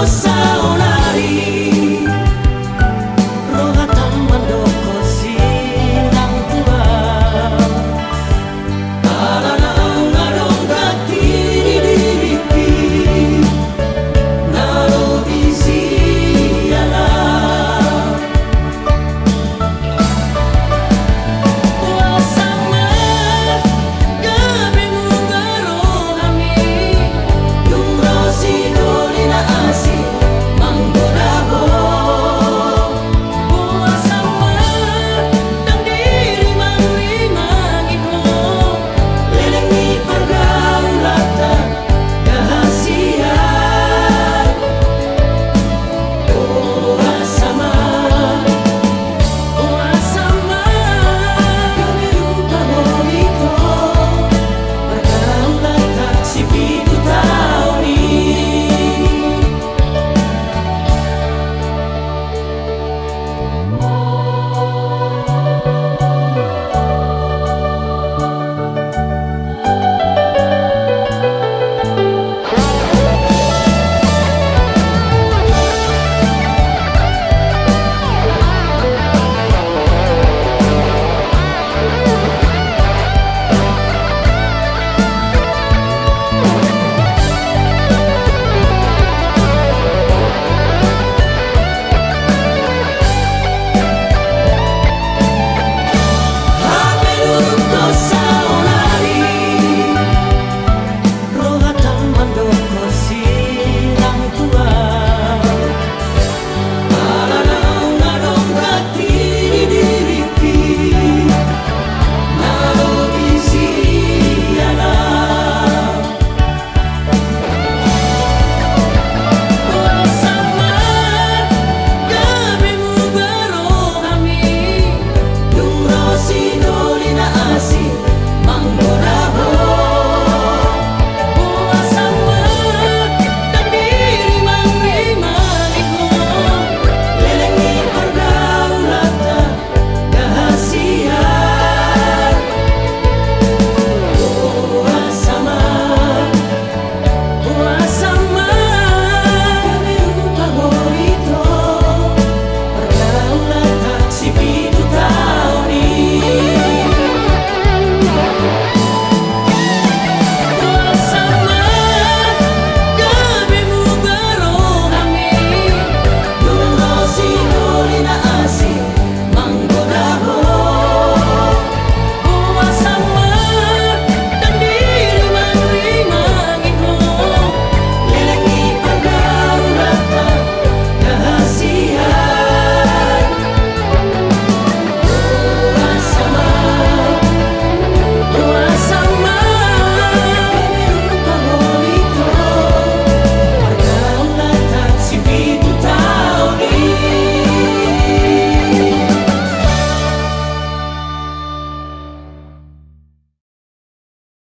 causa.